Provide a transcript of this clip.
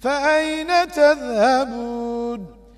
فأين تذهبون؟